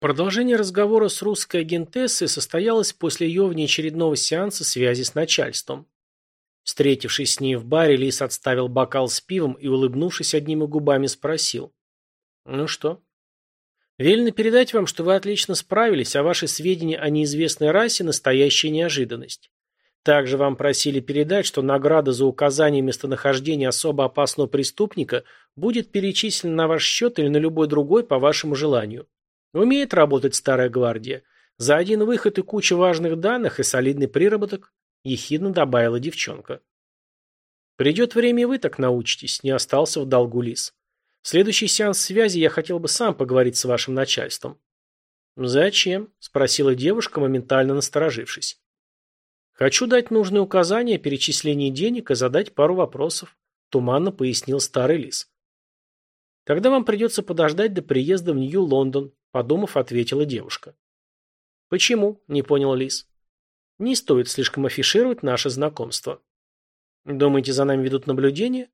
Продолжение разговора с русской агентессой состоялось после ее внеочередного сеанса связи с начальством. Встретившись с ней в баре, Лис отставил бокал с пивом и, улыбнувшись одними губами, спросил. «Ну что?» «Велено передать вам, что вы отлично справились, а ваши сведения о неизвестной расе – настоящая неожиданность. Также вам просили передать, что награда за указание местонахождения особо опасного преступника будет перечислена на ваш счет или на любой другой по вашему желанию. Умеет работать старая гвардия. За один выход и куча важных данных и солидный приработок, ехидно добавила девчонка. Придет время, и вы так научитесь, не остался в долгу лис. В следующий сеанс связи я хотел бы сам поговорить с вашим начальством. «Зачем?» – спросила девушка, моментально насторожившись. «Хочу дать нужные указания о перечислении денег и задать пару вопросов», – туманно пояснил старый лис. «Тогда вам придется подождать до приезда в Нью-Лондон», – подумав, ответила девушка. «Почему?» – не понял лис. «Не стоит слишком афишировать наше знакомство». «Думаете, за нами ведут наблюдение?»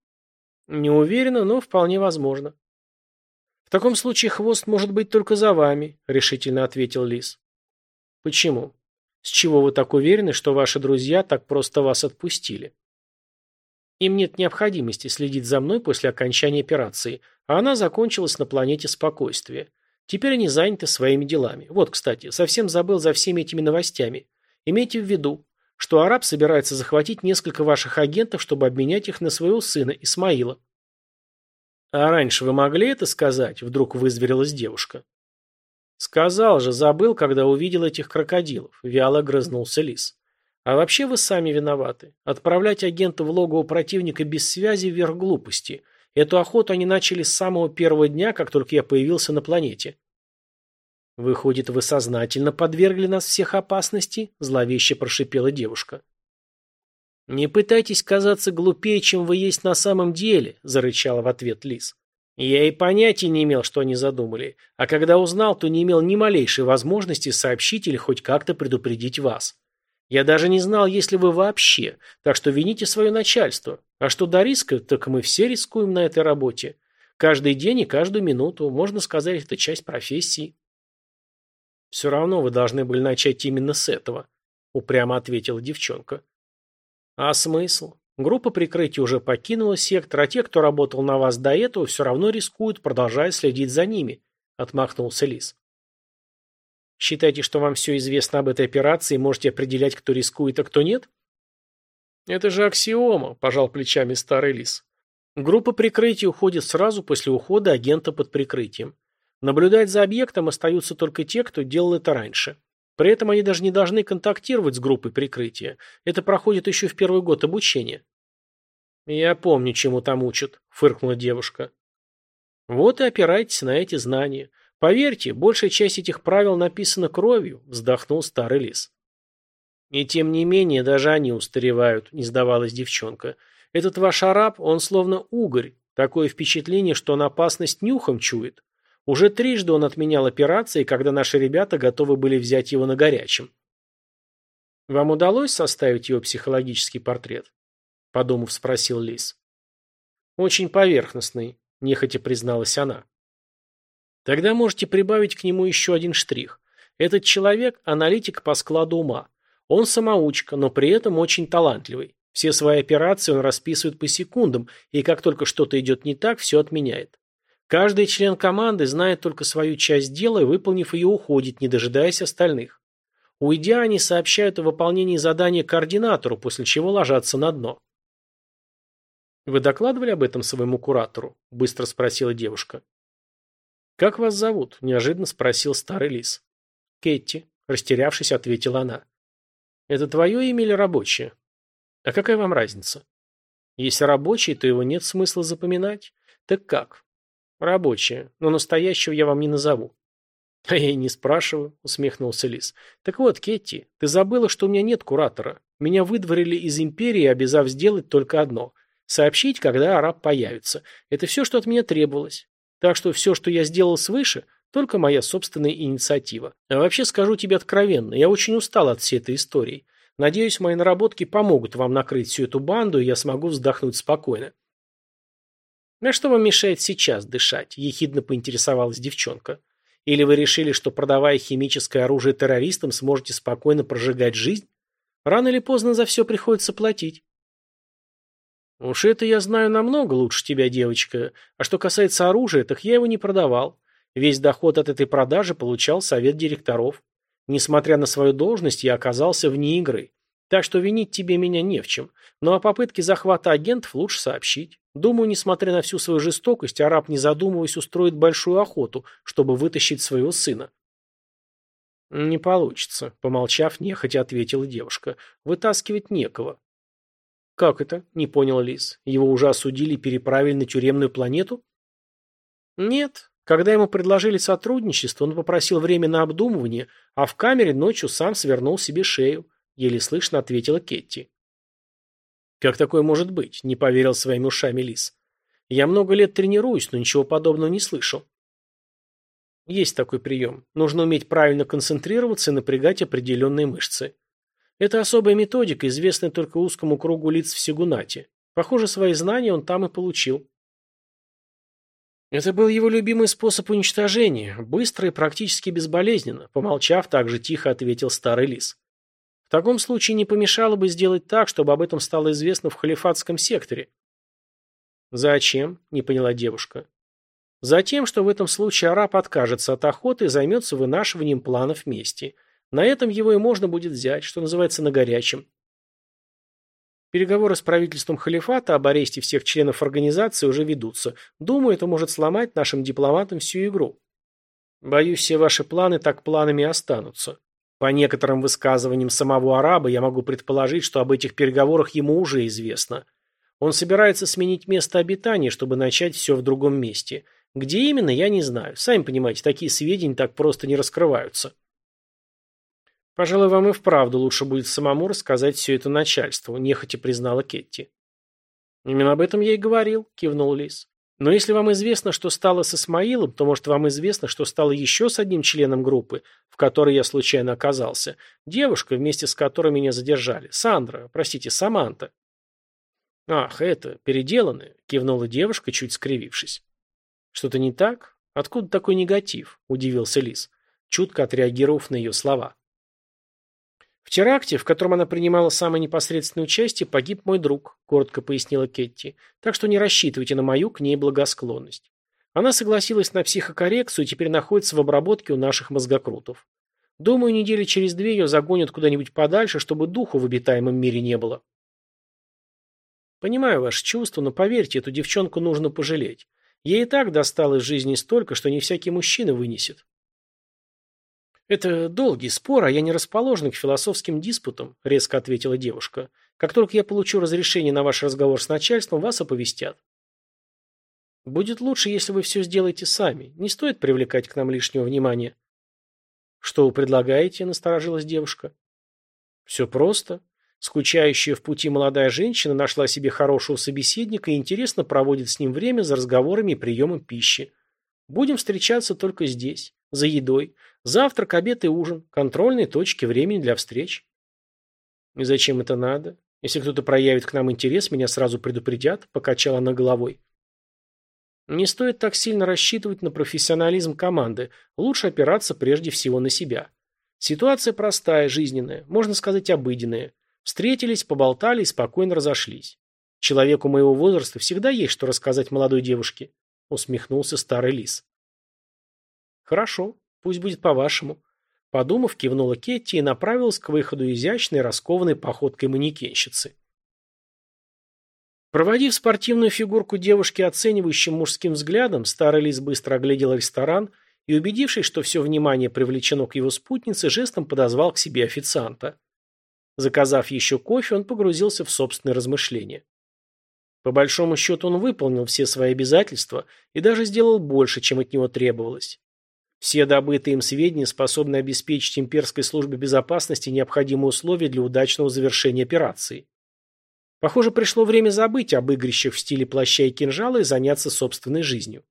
«Не уверена, но вполне возможно». «В таком случае хвост может быть только за вами», – решительно ответил лис. «Почему?» С чего вы так уверены, что ваши друзья так просто вас отпустили? Им нет необходимости следить за мной после окончания операции, а она закончилась на планете спокойствия. Теперь они заняты своими делами. Вот, кстати, совсем забыл за всеми этими новостями. Имейте в виду, что араб собирается захватить несколько ваших агентов, чтобы обменять их на своего сына Исмаила. А раньше вы могли это сказать? Вдруг вызверилась девушка. «Сказал же, забыл, когда увидел этих крокодилов», – вяло грызнулся лис. «А вообще вы сами виноваты. Отправлять агента в логово противника без связи – вверх глупости. Эту охоту они начали с самого первого дня, как только я появился на планете». «Выходит, вы сознательно подвергли нас всех опасности?» – зловеще прошипела девушка. «Не пытайтесь казаться глупее, чем вы есть на самом деле», – зарычала в ответ лис. Я и понятия не имел, что они задумали, а когда узнал, то не имел ни малейшей возможности сообщить или хоть как-то предупредить вас. Я даже не знал, есть ли вы вообще, так что вините свое начальство. А что до риска, так мы все рискуем на этой работе. Каждый день и каждую минуту, можно сказать, это часть профессии. Все равно вы должны были начать именно с этого, упрямо ответила девчонка. А смысл? Группа прикрытия уже покинула сектор, а те, кто работал на вас до этого, все равно рискуют, продолжая следить за ними», — отмахнулся Лис. «Считаете, что вам все известно об этой операции и можете определять, кто рискует, а кто нет?» «Это же аксиома», – пожал плечами старый лис. Группа прикрытия уходит сразу после ухода агента под прикрытием. Наблюдать за объектом остаются только те, кто делал это раньше. При этом они даже не должны контактировать с группой прикрытия. Это проходит еще в первый год обучения. «Я помню, чему там учат», – фыркнула девушка. «Вот и опирайтесь на эти знания. Поверьте, большая часть этих правил написана кровью», – вздохнул старый лис. «И тем не менее, даже они устаревают», – не сдавалась девчонка. «Этот ваш араб, он словно угорь. Такое впечатление, что он опасность нюхом чует. Уже трижды он отменял операции, когда наши ребята готовы были взять его на горячем. «Вам удалось составить его психологический портрет?» Подумав, спросил Лис. «Очень поверхностный», – нехотя призналась она. «Тогда можете прибавить к нему еще один штрих. Этот человек – аналитик по складу ума. Он самоучка, но при этом очень талантливый. Все свои операции он расписывает по секундам, и как только что-то идет не так, все отменяет. Каждый член команды знает только свою часть дела и, выполнив ее, уходит, не дожидаясь остальных. Уйдя, они сообщают о выполнении задания координатору, после чего ложатся на дно. «Вы докладывали об этом своему куратору?» – быстро спросила девушка. «Как вас зовут?» – неожиданно спросил старый лис. «Кетти», – растерявшись, ответила она. «Это твое имя или рабочее?» «А какая вам разница?» «Если рабочий, то его нет смысла запоминать. Так как? Рабочая, но настоящего я вам не назову. А я и не спрашиваю, усмехнулся Лис. Так вот, Кетти, ты забыла, что у меня нет куратора. Меня выдворили из империи, обязав сделать только одно – сообщить, когда араб появится. Это все, что от меня требовалось. Так что все, что я сделал свыше, только моя собственная инициатива. А вообще скажу тебе откровенно, я очень устал от всей этой истории. Надеюсь, мои наработки помогут вам накрыть всю эту банду, и я смогу вздохнуть спокойно. «А что вам мешает сейчас дышать?» – ехидно поинтересовалась девчонка. Или вы решили, что продавая химическое оружие террористам, сможете спокойно прожигать жизнь? Рано или поздно за все приходится платить. Уж это я знаю намного лучше тебя, девочка. А что касается оружия, так я его не продавал. Весь доход от этой продажи получал совет директоров. Несмотря на свою должность, я оказался вне игры. Так что винить тебе меня не в чем. Но о попытке захвата агентов лучше сообщить. Думаю, несмотря на всю свою жестокость, араб, не задумываясь, устроит большую охоту, чтобы вытащить своего сына. «Не получится», — помолчав, нехотя ответила девушка. «Вытаскивать некого». «Как это?» — не понял Лис. «Его уже осудили и переправили на тюремную планету?» «Нет. Когда ему предложили сотрудничество, он попросил время на обдумывание, а в камере ночью сам свернул себе шею», — еле слышно ответила Кетти. «Как такое может быть?» – не поверил своими ушами Лис. «Я много лет тренируюсь, но ничего подобного не слышал». Есть такой прием. Нужно уметь правильно концентрироваться и напрягать определенные мышцы. Это особая методика, известная только узкому кругу лиц в Сигунате. Похоже, свои знания он там и получил. Это был его любимый способ уничтожения, быстро и практически безболезненно, помолчав, также тихо ответил старый лис. В таком случае не помешало бы сделать так, чтобы об этом стало известно в халифатском секторе. Зачем? Не поняла девушка. Затем, что в этом случае араб откажется от охоты и займется вынашиванием планов мести. На этом его и можно будет взять, что называется, на горячем. Переговоры с правительством халифата об аресте всех членов организации уже ведутся. Думаю, это может сломать нашим дипломатам всю игру. Боюсь, все ваши планы так планами и останутся. По некоторым высказываниям самого араба я могу предположить, что об этих переговорах ему уже известно. Он собирается сменить место обитания, чтобы начать все в другом месте. Где именно, я не знаю. Сами понимаете, такие сведения так просто не раскрываются. Пожалуй, вам и вправду лучше будет самому рассказать все это начальству, нехотя признала Кетти. Именно об этом я и говорил, кивнул Лис. Но если вам известно, что стало с Исмаилом, то, может, вам известно, что стало еще с одним членом группы, в которой я случайно оказался. Девушка, вместе с которой меня задержали. Сандра, простите, Саманта. Ах, это, переделанная, кивнула девушка, чуть скривившись. Что-то не так? Откуда такой негатив? Удивился Лис, чутко отреагировав на ее слова. «В теракте, в котором она принимала самое непосредственное участие, погиб мой друг», – коротко пояснила Кетти. «Так что не рассчитывайте на мою к ней благосклонность. Она согласилась на психокоррекцию и теперь находится в обработке у наших мозгокрутов. Думаю, недели через две ее загонят куда-нибудь подальше, чтобы духу в обитаемом мире не было». «Понимаю ваши чувства, но поверьте, эту девчонку нужно пожалеть. Ей и так досталось жизни столько, что не всякий мужчина вынесет». «Это долгий спор, а я не расположен к философским диспутам», – резко ответила девушка. «Как только я получу разрешение на ваш разговор с начальством, вас оповестят». «Будет лучше, если вы все сделаете сами. Не стоит привлекать к нам лишнего внимания». «Что вы предлагаете?» – насторожилась девушка. «Все просто. Скучающая в пути молодая женщина нашла себе хорошего собеседника и интересно проводит с ним время за разговорами и приемом пищи. Будем встречаться только здесь, за едой. Завтрак, обед и ужин. Контрольные точки времени для встреч. И зачем это надо? Если кто-то проявит к нам интерес, меня сразу предупредят, покачала она головой. Не стоит так сильно рассчитывать на профессионализм команды. Лучше опираться прежде всего на себя. Ситуация простая, жизненная, можно сказать, обыденная. Встретились, поболтали и спокойно разошлись. Человеку моего возраста всегда есть что рассказать молодой девушке усмехнулся старый лис. Хорошо, пусть будет по-вашему. Подумав, кивнула Кетти и направилась к выходу изящной, раскованной походкой манекенщицы. Проводив спортивную фигурку девушки оценивающим мужским взглядом, старый лис быстро оглядел ресторан и, убедившись, что все внимание привлечено к его спутнице, жестом подозвал к себе официанта. Заказав еще кофе, он погрузился в собственные размышления. По большому счету он выполнил все свои обязательства и даже сделал больше, чем от него требовалось. Все добытые им сведения способны обеспечить имперской службе безопасности необходимые условия для удачного завершения операции. Похоже, пришло время забыть об игрищах в стиле плаща и кинжала и заняться собственной жизнью.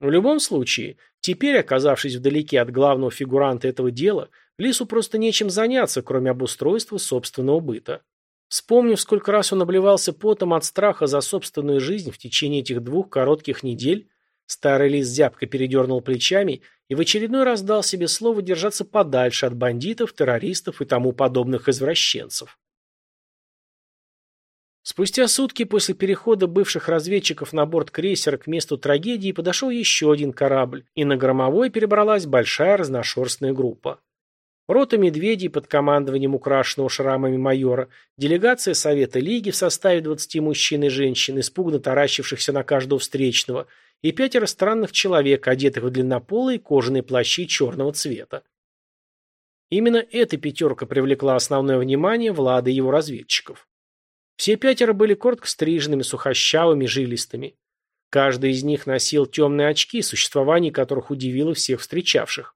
В любом случае, теперь, оказавшись вдалеке от главного фигуранта этого дела, Лису просто нечем заняться, кроме обустройства собственного быта. Вспомнив, сколько раз он обливался потом от страха за собственную жизнь в течение этих двух коротких недель, Старый лис зябко передернул плечами и в очередной раз дал себе слово держаться подальше от бандитов, террористов и тому подобных извращенцев. Спустя сутки после перехода бывших разведчиков на борт крейсера к месту трагедии подошел еще один корабль, и на Громовой перебралась большая разношерстная группа. Рота медведей под командованием украшенного шрамами майора, делегация Совета Лиги в составе 20 мужчин и женщин, испуганно таращившихся на каждого встречного, и пятеро странных человек, одетых в длиннополые кожаные плащи черного цвета. Именно эта пятерка привлекла основное внимание Влада и его разведчиков. Все пятеро были коротко стриженными, сухощавыми, жилистыми. Каждый из них носил темные очки, существование которых удивило всех встречавших.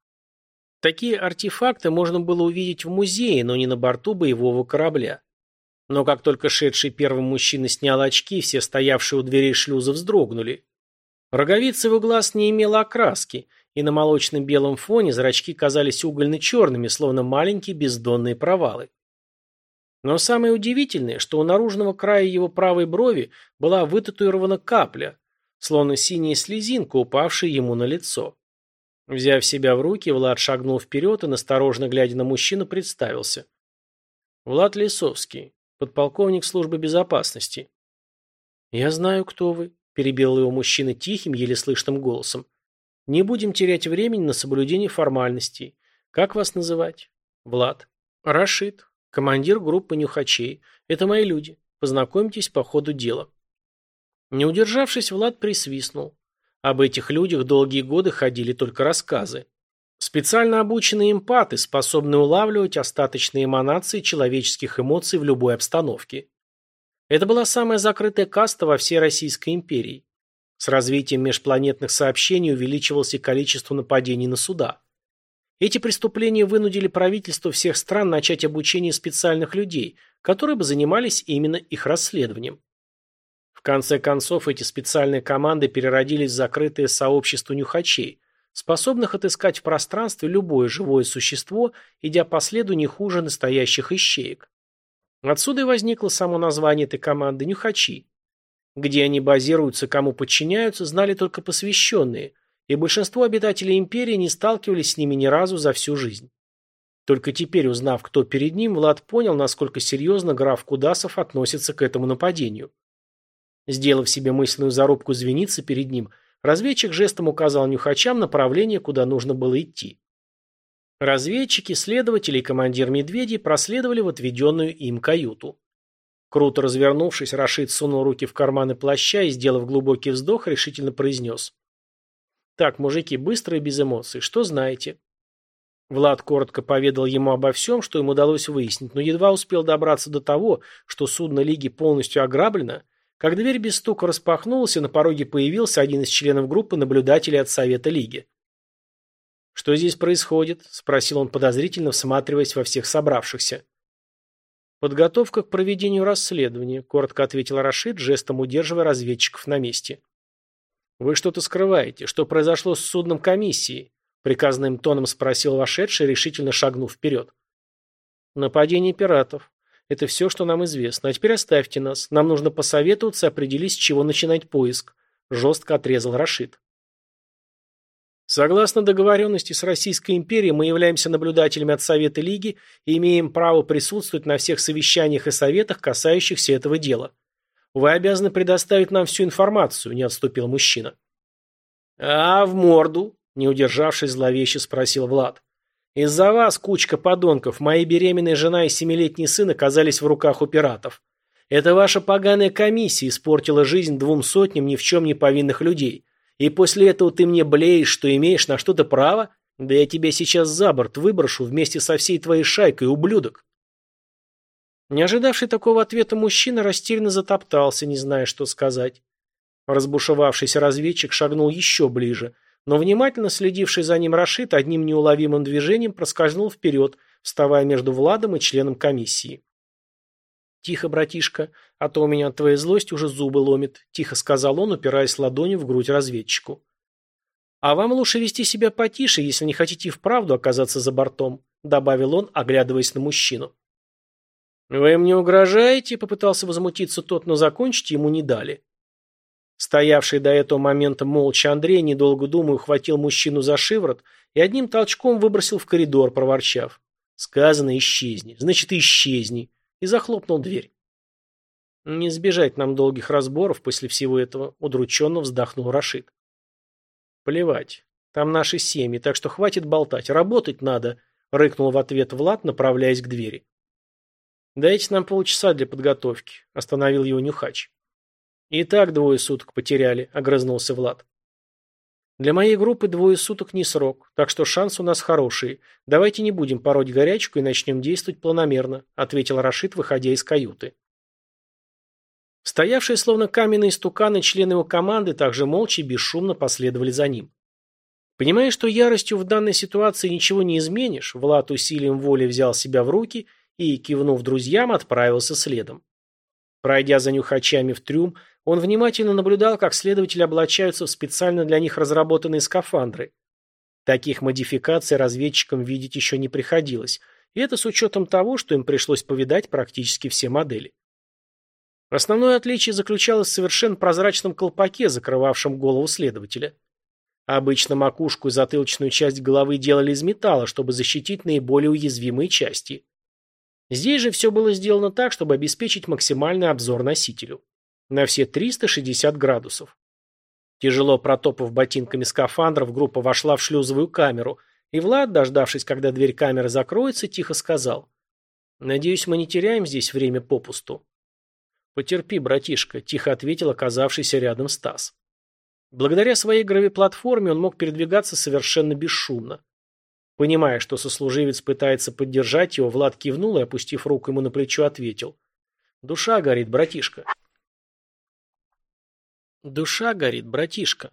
Такие артефакты можно было увидеть в музее, но не на борту боевого корабля. Но как только шедший первым мужчина снял очки, все стоявшие у дверей шлюза вздрогнули. Роговица его глаз не имела окраски, и на молочном белом фоне зрачки казались угольно-черными, словно маленькие бездонные провалы. Но самое удивительное, что у наружного края его правой брови была вытатуирована капля, словно синяя слезинка, упавшая ему на лицо. Взяв себя в руки, Влад шагнул вперед и, насторожно глядя на мужчину, представился. «Влад Лисовский, подполковник службы безопасности». «Я знаю, кто вы», – перебил его мужчина тихим, еле слышным голосом. «Не будем терять времени на соблюдение формальностей. Как вас называть?» «Влад». «Рашид. Командир группы нюхачей. Это мои люди. Познакомьтесь по ходу дела. Не удержавшись, Влад присвистнул. Об этих людях долгие годы ходили только рассказы. Специально обученные эмпаты, способные улавливать остаточные эманации человеческих эмоций в любой обстановке. Это была самая закрытая каста во всей Российской империи. С развитием межпланетных сообщений увеличивалось и количество нападений на суда. Эти преступления вынудили правительство всех стран начать обучение специальных людей, которые бы занимались именно их расследованием. В конце концов, эти специальные команды переродились в закрытое сообщество нюхачей, способных отыскать в пространстве любое живое существо, идя по следу не хуже настоящих ищеек. Отсюда и возникло само название этой команды «Нюхачи». Где они базируются, кому подчиняются, знали только посвященные – и большинство обитателей империи не сталкивались с ними ни разу за всю жизнь. Только теперь, узнав, кто перед ним, Влад понял, насколько серьезно граф Кудасов относится к этому нападению. Сделав себе мысленную зарубку звениться перед ним, разведчик жестом указал нюхачам направление, куда нужно было идти. Разведчики, следователи и командир медведей проследовали в отведенную им каюту. Круто развернувшись, Рашид сунул руки в карманы плаща и, сделав глубокий вздох, решительно произнес. «Так, мужики, быстро и без эмоций. Что знаете?» Влад коротко поведал ему обо всем, что им удалось выяснить, но едва успел добраться до того, что судно Лиги полностью ограблено, как дверь без стука распахнулась, и на пороге появился один из членов группы наблюдателей от Совета Лиги. «Что здесь происходит?» – спросил он подозрительно, всматриваясь во всех собравшихся. «Подготовка к проведению расследования», – коротко ответил Рашид, жестом удерживая разведчиков на месте. «Вы что-то скрываете. Что произошло с судном комиссии?» Приказным тоном спросил вошедший, решительно шагнув вперед. «Нападение пиратов. Это все, что нам известно. А теперь оставьте нас. Нам нужно посоветоваться и определить, с чего начинать поиск», жестко отрезал Рашид. Согласно договоренности с Российской империей, мы являемся наблюдателями от Совета Лиги и имеем право присутствовать на всех совещаниях и советах, касающихся этого дела. Вы обязаны предоставить нам всю информацию, не отступил мужчина. А в морду, не удержавшись зловеще спросил Влад. Из-за вас, кучка подонков, моя беременная жена и семилетний сын оказались в руках у пиратов. Это ваша поганая комиссия испортила жизнь двум сотням ни в чем не повинных людей. И после этого ты мне блеешь, что имеешь на что-то право? Да я тебя сейчас за борт выброшу вместе со всей твоей шайкой, ублюдок. Не ожидавший такого ответа мужчина растерянно затоптался, не зная, что сказать. Разбушевавшийся разведчик шагнул еще ближе, но внимательно следивший за ним Рашид одним неуловимым движением проскользнул вперед, вставая между Владом и членом комиссии. «Тихо, братишка, а то у меня от твоей злости уже зубы ломит», – тихо сказал он, упираясь ладонью в грудь разведчику. «А вам лучше вести себя потише, если не хотите и вправду оказаться за бортом», – добавил он, оглядываясь на мужчину. «Вы мне угрожаете?» – попытался возмутиться тот, но закончить ему не дали. Стоявший до этого момента молча Андрей, недолго думая, ухватил мужчину за шиворот и одним толчком выбросил в коридор, проворчав. «Сказано, исчезни. Значит, исчезни». И захлопнул дверь. Не сбежать нам долгих разборов после всего этого, удрученно вздохнул Рашид. Плевать. Там наши семьи, так что хватит болтать. Работать надо, рыкнул в ответ Влад, направляясь к двери. Дайте нам полчаса для подготовки, остановил его Нюхач. И так двое суток потеряли, огрызнулся Влад. Для моей группы двое суток не срок, так что шанс у нас хороший. Давайте не будем пороть горячку и начнем действовать планомерно, ответил Рашид, выходя из каюты. Стоявшие словно каменные стуканы члены его команды также молча и бесшумно последовали за ним. Понимая, что яростью в данной ситуации ничего не изменишь, Влад усилием воли взял себя в руки и, кивнув друзьям, отправился следом. Пройдя за нюхачами в трюм, он внимательно наблюдал, как следователи облачаются в специально для них разработанные скафандры. Таких модификаций разведчикам видеть еще не приходилось, и это с учетом того, что им пришлось повидать практически все модели. Основное отличие заключалось в совершенно прозрачном колпаке, закрывавшем голову следователя. Обычно макушку и затылочную часть головы делали из металла, чтобы защитить наиболее уязвимые части. Здесь же все было сделано так, чтобы обеспечить максимальный обзор носителю. На все 360 градусов. Тяжело протопав ботинками скафандров, группа вошла в шлюзовую камеру, и Влад, дождавшись, когда дверь камеры закроется, тихо сказал. «Надеюсь, мы не теряем здесь время попусту». «Потерпи, братишка», – тихо ответил оказавшийся рядом Стас. Благодаря своей гравиплатформе он мог передвигаться совершенно бесшумно. Понимая, что сослуживец пытается поддержать его, Влад кивнул и, опустив руку ему на плечо, ответил. «Душа горит, братишка». «Душа горит, братишка».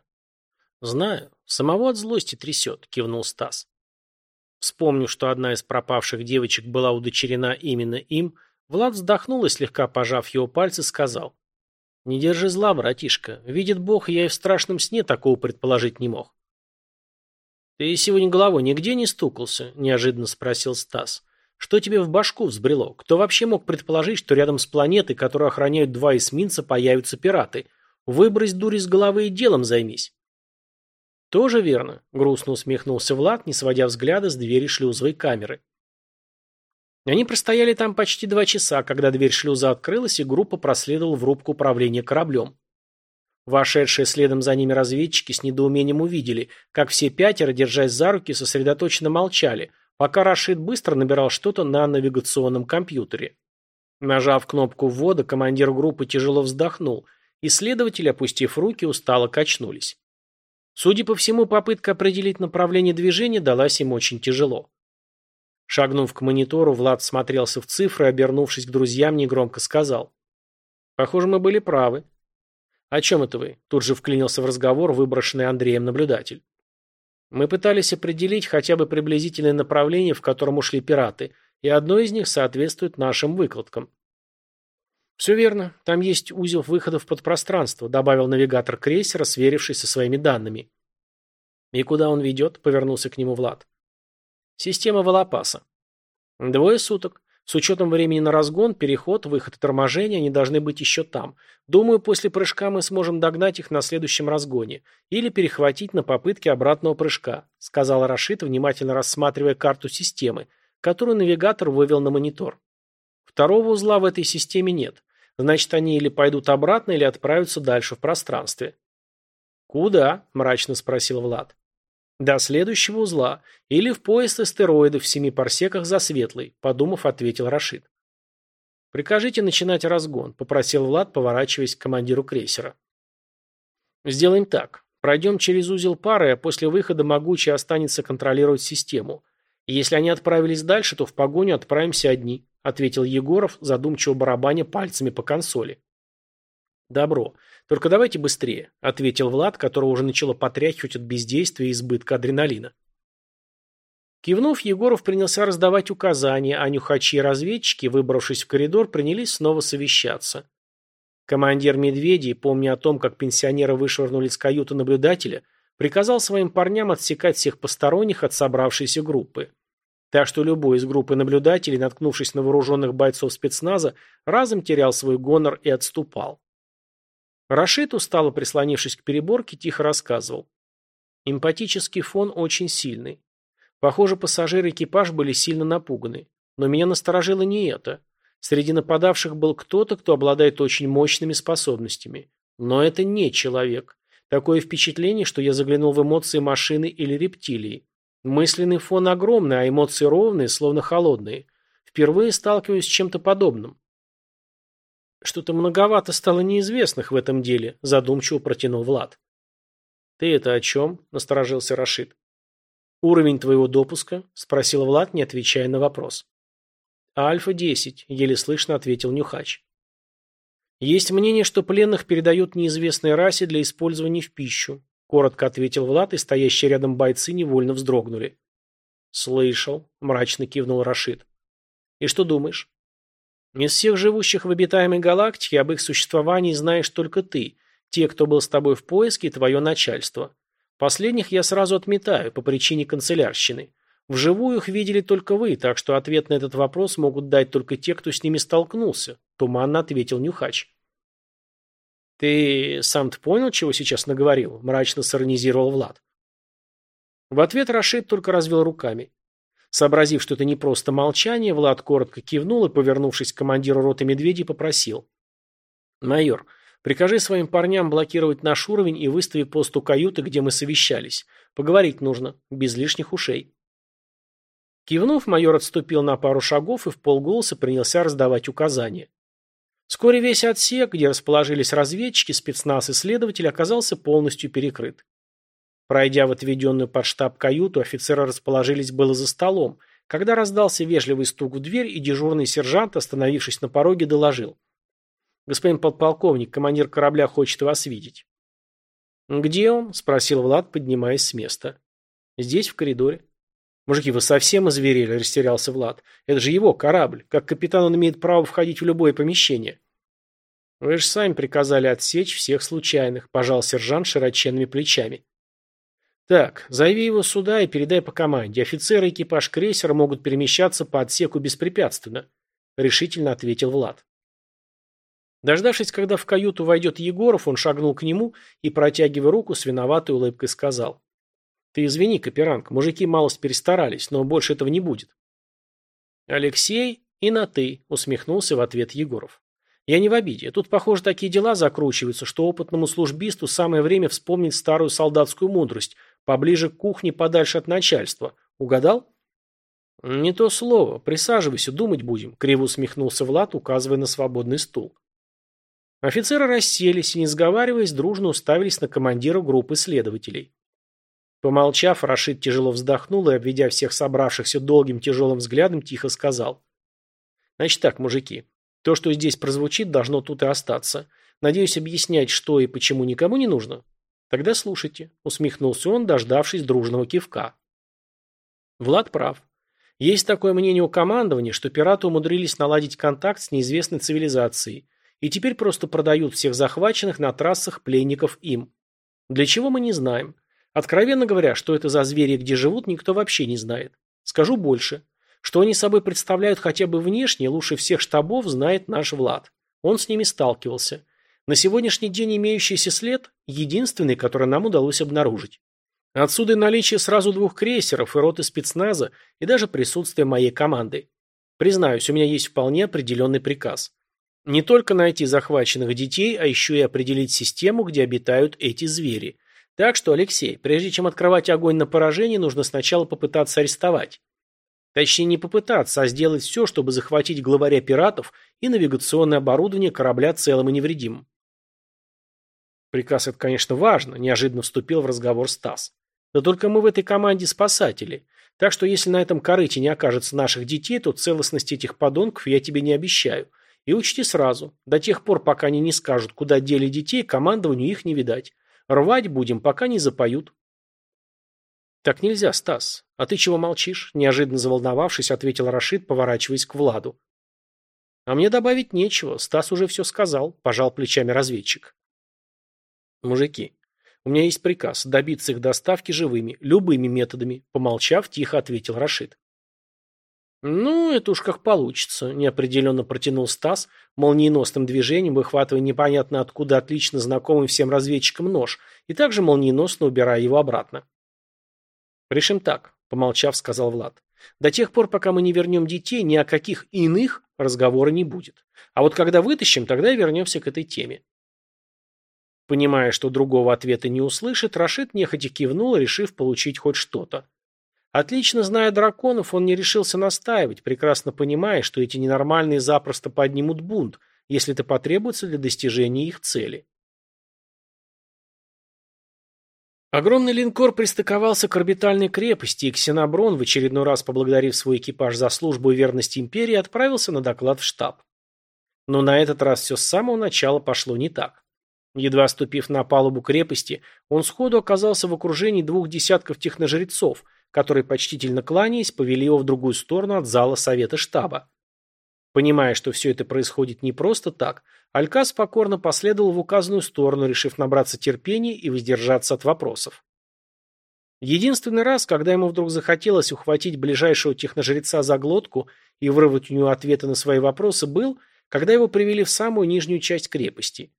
«Знаю. Самого от злости трясет», — кивнул Стас. Вспомнив, что одна из пропавших девочек была удочерена именно им, Влад вздохнул и, слегка пожав его пальцы, сказал. «Не держи зла, братишка. Видит Бог, я и в страшном сне такого предположить не мог». «Ты сегодня головой нигде не стукался?» – неожиданно спросил Стас. «Что тебе в башку взбрело? Кто вообще мог предположить, что рядом с планетой, которую охраняют два эсминца, появятся пираты? Выбрось дури с головы и делом займись». «Тоже верно», – грустно усмехнулся Влад, не сводя взгляда с двери шлюзовой камеры. Они простояли там почти два часа, когда дверь шлюза открылась, и группа проследовала в рубку управления кораблем. Вошедшие следом за ними разведчики с недоумением увидели, как все пятеро, держась за руки, сосредоточенно молчали, пока Рашид быстро набирал что-то на навигационном компьютере. Нажав кнопку ввода, командир группы тяжело вздохнул, и следователи, опустив руки, устало качнулись. Судя по всему, попытка определить направление движения далась им очень тяжело. Шагнув к монитору, Влад смотрелся в цифры обернувшись к друзьям, негромко сказал. «Похоже, мы были правы. «О чем это вы?» – тут же вклинился в разговор выброшенный Андреем наблюдатель. «Мы пытались определить хотя бы приблизительное направление, в котором ушли пираты, и одно из них соответствует нашим выкладкам». «Все верно. Там есть узел выходов под пространство», – добавил навигатор крейсера, сверившись со своими данными. «И куда он ведет?» – повернулся к нему Влад. «Система Волопаса». «Двое суток. С учетом времени на разгон, переход, выход и торможение, они должны быть еще там. Думаю, после прыжка мы сможем догнать их на следующем разгоне. Или перехватить на попытке обратного прыжка», сказал Рашид, внимательно рассматривая карту системы, которую навигатор вывел на монитор. Второго узла в этой системе нет. Значит, они или пойдут обратно, или отправятся дальше в пространстве. «Куда?» – мрачно спросил Влад. До следующего узла. Или в пояс астероидов в семи парсеках за светлый, подумав, ответил Рашид. «Прикажите начинать разгон», — попросил Влад, поворачиваясь к командиру крейсера. «Сделаем так. Пройдем через узел пары, а после выхода могучий останется контролировать систему. если они отправились дальше, то в погоню отправимся одни», — ответил Егоров, задумчиво барабаня пальцами по консоли. «Добро. Только давайте быстрее», — ответил Влад, которого уже начало потряхивать от бездействия и избытка адреналина. Кивнув, Егоров принялся раздавать указания, а нюхачи и разведчики, выбравшись в коридор, принялись снова совещаться. Командир Медведей, помня о том, как пенсионера вышвырнули из каюты наблюдателя, приказал своим парням отсекать всех посторонних от собравшейся группы. Так что любой из группы наблюдателей, наткнувшись на вооруженных бойцов спецназа, разом терял свой гонор и отступал. Рашид, устало прислонившись к переборке, тихо рассказывал. Эмпатический фон очень сильный. Похоже, пассажиры экипаж были сильно напуганы. Но меня насторожило не это. Среди нападавших был кто-то, кто обладает очень мощными способностями. Но это не человек. Такое впечатление, что я заглянул в эмоции машины или рептилии. Мысленный фон огромный, а эмоции ровные, словно холодные. Впервые сталкиваюсь с чем-то подобным. Что-то многовато стало неизвестных в этом деле, задумчиво протянул Влад. Ты это о чем? Насторожился Рашид. «Уровень твоего допуска?» – спросил Влад, не отвечая на вопрос. «Альфа-10», – еле слышно ответил Нюхач. «Есть мнение, что пленных передают неизвестной расе для использования в пищу», – коротко ответил Влад, и стоящие рядом бойцы невольно вздрогнули. «Слышал», – мрачно кивнул Рашид. «И что думаешь?» «Из всех живущих в обитаемой галактике об их существовании знаешь только ты, те, кто был с тобой в поиске, и твое начальство. Последних я сразу отметаю по причине канцелярщины. Вживую их видели только вы, так что ответ на этот вопрос могут дать только те, кто с ними столкнулся, туманно ответил Нюхач. Ты сам-то понял, чего сейчас наговорил? мрачно сиронизировал Влад. В ответ Рашид только развел руками. Сообразив, что это не просто молчание, Влад коротко кивнул и, повернувшись к командиру роты медведей, попросил. «Майор, Прикажи своим парням блокировать наш уровень и выстави пост у каюты, где мы совещались. Поговорить нужно, без лишних ушей. Кивнув, майор отступил на пару шагов и в полголоса принялся раздавать указания. Вскоре весь отсек, где расположились разведчики, спецназ и следователь, оказался полностью перекрыт. Пройдя в отведенную под штаб каюту, офицеры расположились было за столом, когда раздался вежливый стук в дверь, и дежурный сержант, остановившись на пороге, доложил. «Господин подполковник, командир корабля хочет вас видеть». «Где он?» – спросил Влад, поднимаясь с места. «Здесь, в коридоре». «Мужики, вы совсем озверели?» – растерялся Влад. «Это же его корабль. Как капитан он имеет право входить в любое помещение». «Вы же сами приказали отсечь всех случайных», – пожал сержант широченными плечами. «Так, зови его сюда и передай по команде. Офицеры экипаж крейсера могут перемещаться по отсеку беспрепятственно», – решительно ответил Влад. Дождавшись, когда в каюту войдет Егоров, он шагнул к нему и, протягивая руку, с виноватой улыбкой сказал. «Ты извини, Каперанг, мужики малость перестарались, но больше этого не будет». «Алексей и на «ты», — усмехнулся в ответ Егоров. «Я не в обиде. Тут, похоже, такие дела закручиваются, что опытному службисту самое время вспомнить старую солдатскую мудрость, поближе к кухне, подальше от начальства. Угадал?» «Не то слово. Присаживайся, думать будем», — криво усмехнулся Влад, указывая на свободный стул. Офицеры расселись и, не сговариваясь, дружно уставились на командира группы следователей. Помолчав, Рашид тяжело вздохнул и, обведя всех собравшихся долгим тяжелым взглядом, тихо сказал. «Значит так, мужики, то, что здесь прозвучит, должно тут и остаться. Надеюсь, объяснять, что и почему никому не нужно? Тогда слушайте», — усмехнулся он, дождавшись дружного кивка. Влад прав. Есть такое мнение у командования, что пираты умудрились наладить контакт с неизвестной цивилизацией, и теперь просто продают всех захваченных на трассах пленников им. Для чего мы не знаем. Откровенно говоря, что это за звери и где живут, никто вообще не знает. Скажу больше. Что они собой представляют хотя бы внешне, лучше всех штабов знает наш Влад. Он с ними сталкивался. На сегодняшний день имеющийся след – единственный, который нам удалось обнаружить. Отсюда наличие сразу двух крейсеров и роты спецназа, и даже присутствие моей команды. Признаюсь, у меня есть вполне определенный приказ. Не только найти захваченных детей, а еще и определить систему, где обитают эти звери. Так что, Алексей, прежде чем открывать огонь на поражение, нужно сначала попытаться арестовать. Точнее, не попытаться, а сделать все, чтобы захватить главаря пиратов и навигационное оборудование корабля целым и невредимым. Приказ это, конечно, важно, неожиданно вступил в разговор Стас. Да только мы в этой команде спасатели. Так что если на этом корыте не окажется наших детей, то целостность этих подонков я тебе не обещаю – и учти сразу, до тех пор, пока они не скажут, куда дели детей, командованию их не видать. Рвать будем, пока не запоют. Так нельзя, Стас. А ты чего молчишь? Неожиданно заволновавшись, ответил Рашид, поворачиваясь к Владу. А мне добавить нечего, Стас уже все сказал, пожал плечами разведчик. Мужики, у меня есть приказ добиться их доставки живыми, любыми методами, помолчав, тихо ответил Рашид. «Ну, это уж как получится», – неопределенно протянул Стас, молниеносным движением выхватывая непонятно откуда отлично знакомый всем разведчикам нож и также молниеносно убирая его обратно. «Решим так», – помолчав, сказал Влад. «До тех пор, пока мы не вернем детей, ни о каких иных разговора не будет. А вот когда вытащим, тогда и вернемся к этой теме». Понимая, что другого ответа не услышит, Рашид нехотя кивнул, решив получить хоть что-то. Отлично зная драконов, он не решился настаивать, прекрасно понимая, что эти ненормальные запросто поднимут бунт, если это потребуется для достижения их цели. Огромный линкор пристыковался к орбитальной крепости, и Ксеноброн, в очередной раз поблагодарив свой экипаж за службу и верность империи, отправился на доклад в штаб. Но на этот раз все с самого начала пошло не так. Едва ступив на палубу крепости, он сходу оказался в окружении двух десятков техножрецов, которые, почтительно кланяясь, повели его в другую сторону от зала совета штаба. Понимая, что все это происходит не просто так, Алькас покорно последовал в указанную сторону, решив набраться терпения и воздержаться от вопросов. Единственный раз, когда ему вдруг захотелось ухватить ближайшего техножреца за глотку и вырвать у него ответы на свои вопросы, был, когда его привели в самую нижнюю часть крепости.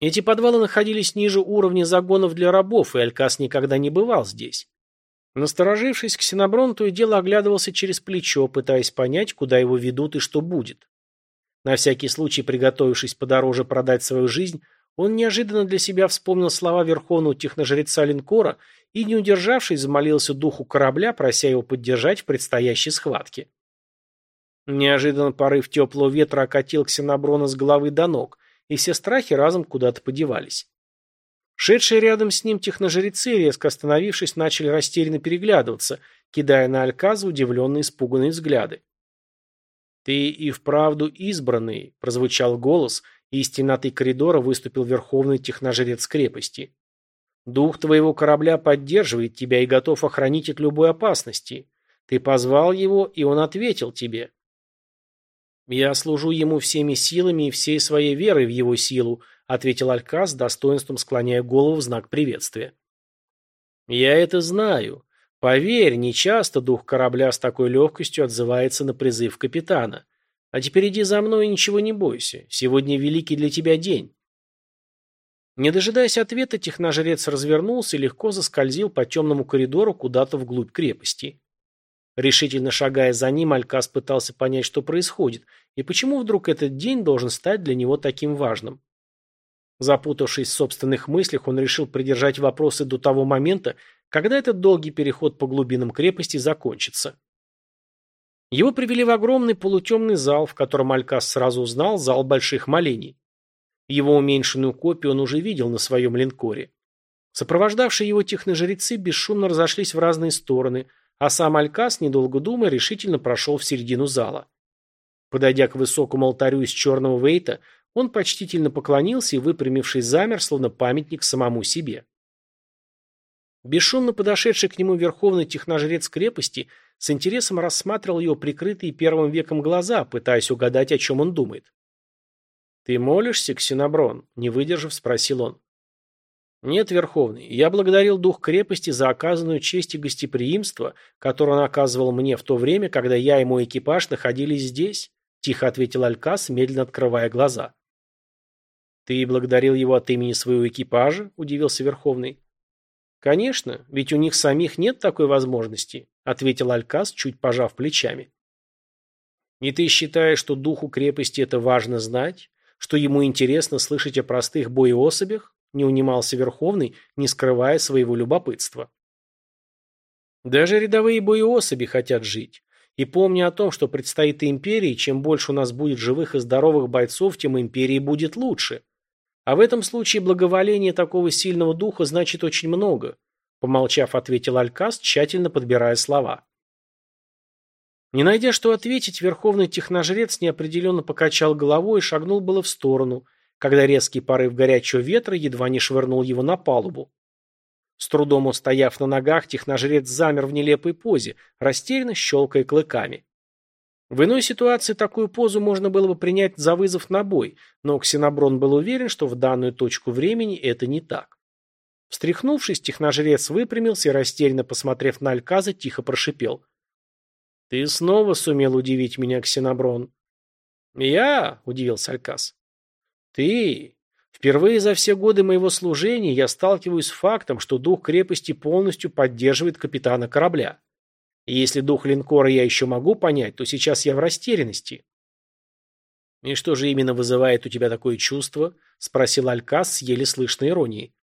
Эти подвалы находились ниже уровня загонов для рабов, и Алькас никогда не бывал здесь. Насторожившись, Ксеноброн то и дело оглядывался через плечо, пытаясь понять, куда его ведут и что будет. На всякий случай, приготовившись подороже продать свою жизнь, он неожиданно для себя вспомнил слова верховного техножреца линкора и, не удержавшись, замолился духу корабля, прося его поддержать в предстоящей схватке. Неожиданно порыв теплого ветра окатил Ксеноброна с головы до ног, и все страхи разом куда-то подевались. Шедшие рядом с ним техножрецы, резко остановившись, начали растерянно переглядываться, кидая на Альказа удивленные испуганные взгляды. «Ты и вправду избранный», – прозвучал голос, и из темноты коридора выступил верховный техножрец крепости. «Дух твоего корабля поддерживает тебя и готов охранить от любой опасности. Ты позвал его, и он ответил тебе». «Я служу ему всеми силами и всей своей верой в его силу», ответил Алькас, достоинством склоняя голову в знак приветствия. «Я это знаю. Поверь, нечасто дух корабля с такой легкостью отзывается на призыв капитана. А теперь иди за мной и ничего не бойся. Сегодня великий для тебя день». Не дожидаясь ответа, техножрец развернулся и легко заскользил по темному коридору куда-то вглубь крепости. Решительно шагая за ним, Алькас пытался понять, что происходит, и почему вдруг этот день должен стать для него таким важным. Запутавшись в собственных мыслях, он решил придержать вопросы до того момента, когда этот долгий переход по глубинам крепости закончится. Его привели в огромный полутемный зал, в котором Алькас сразу узнал зал больших молений. Его уменьшенную копию он уже видел на своем линкоре. Сопровождавшие его техножрецы бесшумно разошлись в разные стороны, а сам Алькас, недолго думая, решительно прошел в середину зала. Подойдя к высокому алтарю из черного вейта, он почтительно поклонился и, выпрямившись, замер, словно памятник самому себе. Бесшумно подошедший к нему верховный техножрец крепости с интересом рассматривал его прикрытые первым веком глаза, пытаясь угадать, о чем он думает. «Ты молишься, Ксеноброн?» – не выдержав, спросил он. «Нет, Верховный, я благодарил дух крепости за оказанную честь и гостеприимство, которое он оказывал мне в то время, когда я и мой экипаж находились здесь», – тихо ответил Алькас, медленно открывая глаза. «Ты благодарил его от имени своего экипажа?» – удивился Верховный. «Конечно, ведь у них самих нет такой возможности», – ответил Алькас, чуть пожав плечами. «И ты считаешь, что духу крепости это важно знать? Что ему интересно слышать о простых боеособях?» – не унимался Верховный, не скрывая своего любопытства. «Даже рядовые боеособи хотят жить. И помни о том, что предстоит империи, чем больше у нас будет живых и здоровых бойцов, тем империи будет лучше. А в этом случае благоволение такого сильного духа значит очень много, помолчав, ответил Алькас, тщательно подбирая слова. Не найдя что ответить, верховный техножрец неопределенно покачал головой и шагнул было в сторону, когда резкий порыв горячего ветра едва не швырнул его на палубу. С трудом устояв на ногах, техножрец замер в нелепой позе, растерянно щелкая клыками. В иной ситуации такую позу можно было бы принять за вызов на бой, но Ксеноброн был уверен, что в данную точку времени это не так. Встряхнувшись, техножрец выпрямился и, растерянно посмотрев на Альказа, тихо прошипел. Ты снова сумел удивить меня, Ксеноброн. Я? Удивился Алькас. Ты? Впервые за все годы моего служения я сталкиваюсь с фактом, что дух крепости полностью поддерживает капитана корабля. Если дух линкора я еще могу понять, то сейчас я в растерянности. «И что же именно вызывает у тебя такое чувство?» – спросил Алькас с еле слышной иронией.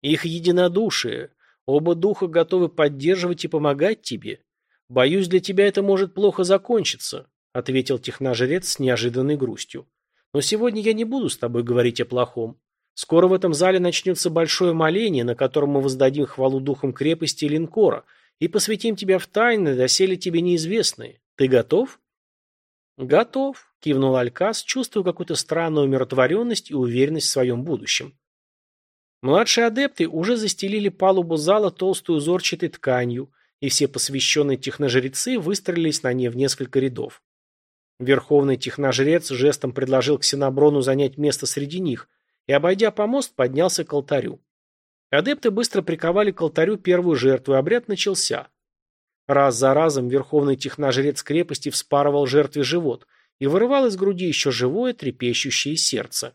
«Их единодушие. Оба духа готовы поддерживать и помогать тебе. Боюсь, для тебя это может плохо закончиться», – ответил техножрец с неожиданной грустью. «Но сегодня я не буду с тобой говорить о плохом. Скоро в этом зале начнется большое моление, на котором мы воздадим хвалу духам крепости и линкора – и посвятим тебя в тайны, доселе тебе неизвестные. Ты готов?» «Готов», – кивнул Алькас, чувствуя какую-то странную умиротворенность и уверенность в своем будущем. Младшие адепты уже застелили палубу зала толстой узорчатой тканью, и все посвященные техножрецы выстроились на ней в несколько рядов. Верховный техножрец жестом предложил Ксеноброну занять место среди них и, обойдя помост, поднялся к алтарю. Адепты быстро приковали к алтарю первую жертву, и обряд начался. Раз за разом верховный техножрец крепости вспарывал жертве живот и вырывал из груди еще живое трепещущее сердце.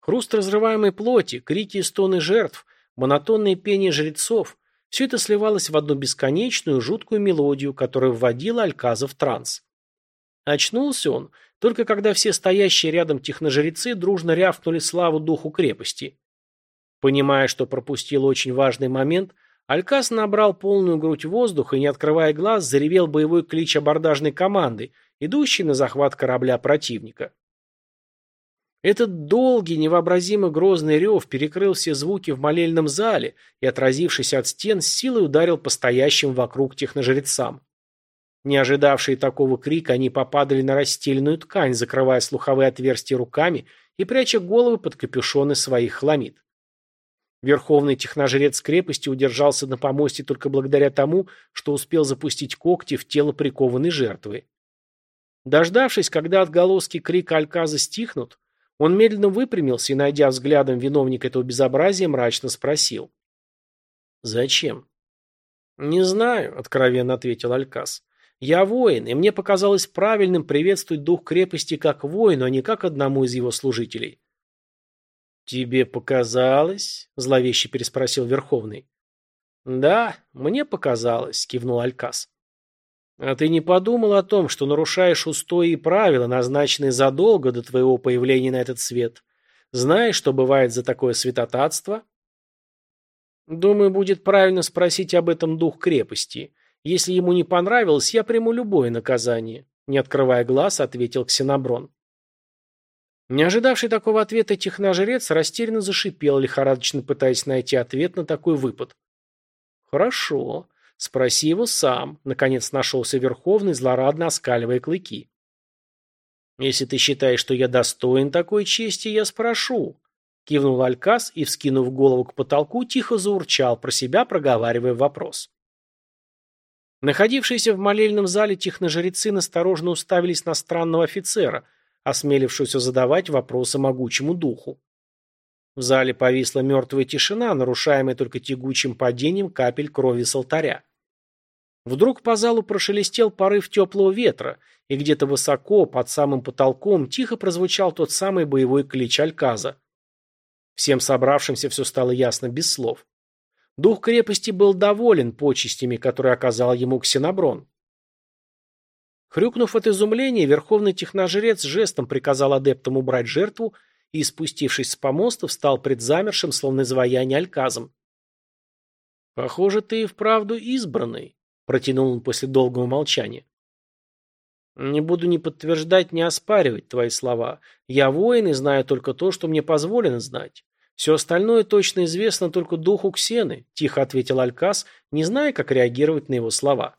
Хруст разрываемой плоти, крики и стоны жертв, монотонные пение жрецов – все это сливалось в одну бесконечную, жуткую мелодию, которая вводила Альказа в транс. Очнулся он, только когда все стоящие рядом техножрецы дружно рявкнули славу духу крепости. Понимая, что пропустил очень важный момент, Алькас набрал полную грудь воздуха и, не открывая глаз, заревел боевой клич абордажной команды, идущей на захват корабля противника. Этот долгий, невообразимо грозный рев перекрыл все звуки в молельном зале и, отразившись от стен, с силой ударил по стоящим вокруг техножрецам. Не ожидавшие такого крика, они попадали на расстеленную ткань, закрывая слуховые отверстия руками и пряча головы под капюшоны своих хламид. Верховный техножрец крепости удержался на помосте только благодаря тому, что успел запустить когти в тело прикованной жертвы. Дождавшись, когда отголоски крика Альказа стихнут, он медленно выпрямился и, найдя взглядом виновника этого безобразия, мрачно спросил. «Зачем?» «Не знаю», — откровенно ответил Альказ. «Я воин, и мне показалось правильным приветствовать дух крепости как воину, а не как одному из его служителей. «Тебе показалось?» – зловеще переспросил Верховный. «Да, мне показалось», – кивнул Алькас. «А ты не подумал о том, что нарушаешь устои и правила, назначенные задолго до твоего появления на этот свет? Знаешь, что бывает за такое святотатство?» «Думаю, будет правильно спросить об этом дух крепости. Если ему не понравилось, я приму любое наказание», – не открывая глаз, ответил Ксеноброн. Не ожидавший такого ответа техножрец растерянно зашипел, лихорадочно пытаясь найти ответ на такой выпад. «Хорошо. Спроси его сам», — наконец нашелся Верховный, злорадно оскаливая клыки. «Если ты считаешь, что я достоин такой чести, я спрошу», — кивнул Алькас и, вскинув голову к потолку, тихо заурчал, про себя проговаривая вопрос. Находившиеся в молельном зале техножрецы насторожно уставились на странного офицера — осмелившуюся задавать вопросы могучему духу. В зале повисла мертвая тишина, нарушаемая только тягучим падением капель крови с алтаря. Вдруг по залу прошелестел порыв теплого ветра, и где-то высоко, под самым потолком, тихо прозвучал тот самый боевой клич Альказа. Всем собравшимся все стало ясно без слов. Дух крепости был доволен почестями, которые оказал ему Ксеноброн. Хрюкнув от изумления, верховный техножрец жестом приказал адептам убрать жертву и, спустившись с помоста, встал пред замершим, словно изваяние Альказом. «Похоже, ты и вправду избранный», — протянул он после долгого молчания. «Не буду ни подтверждать, ни оспаривать твои слова. Я воин и знаю только то, что мне позволено знать. Все остальное точно известно только духу Ксены», — тихо ответил Алькас, не зная, как реагировать на его слова.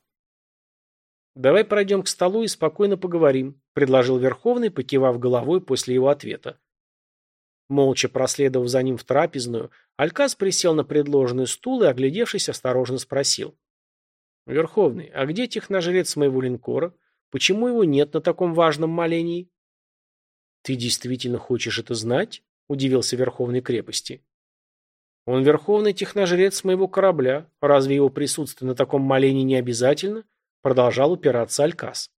«Давай пройдем к столу и спокойно поговорим», – предложил Верховный, покивав головой после его ответа. Молча проследовав за ним в трапезную, Алькас присел на предложенный стул и, оглядевшись, осторожно спросил. «Верховный, а где техножрец моего линкора? Почему его нет на таком важном молении?» «Ты действительно хочешь это знать?» – удивился Верховный крепости. «Он верховный техножрец моего корабля. Разве его присутствие на таком молении не обязательно?» Продолжал упираться Алькас.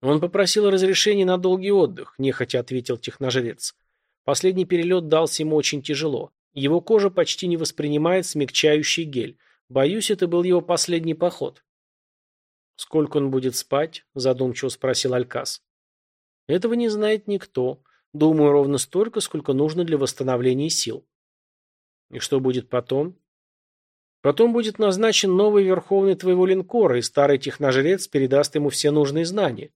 Он попросил разрешения на долгий отдых, нехотя ответил техножрец. Последний перелет дался ему очень тяжело. Его кожа почти не воспринимает смягчающий гель. Боюсь, это был его последний поход. «Сколько он будет спать?» – задумчиво спросил Алькас. «Этого не знает никто. Думаю, ровно столько, сколько нужно для восстановления сил». «И что будет потом?» «Потом будет назначен новый верховный твоего линкора, и старый техножрец передаст ему все нужные знания.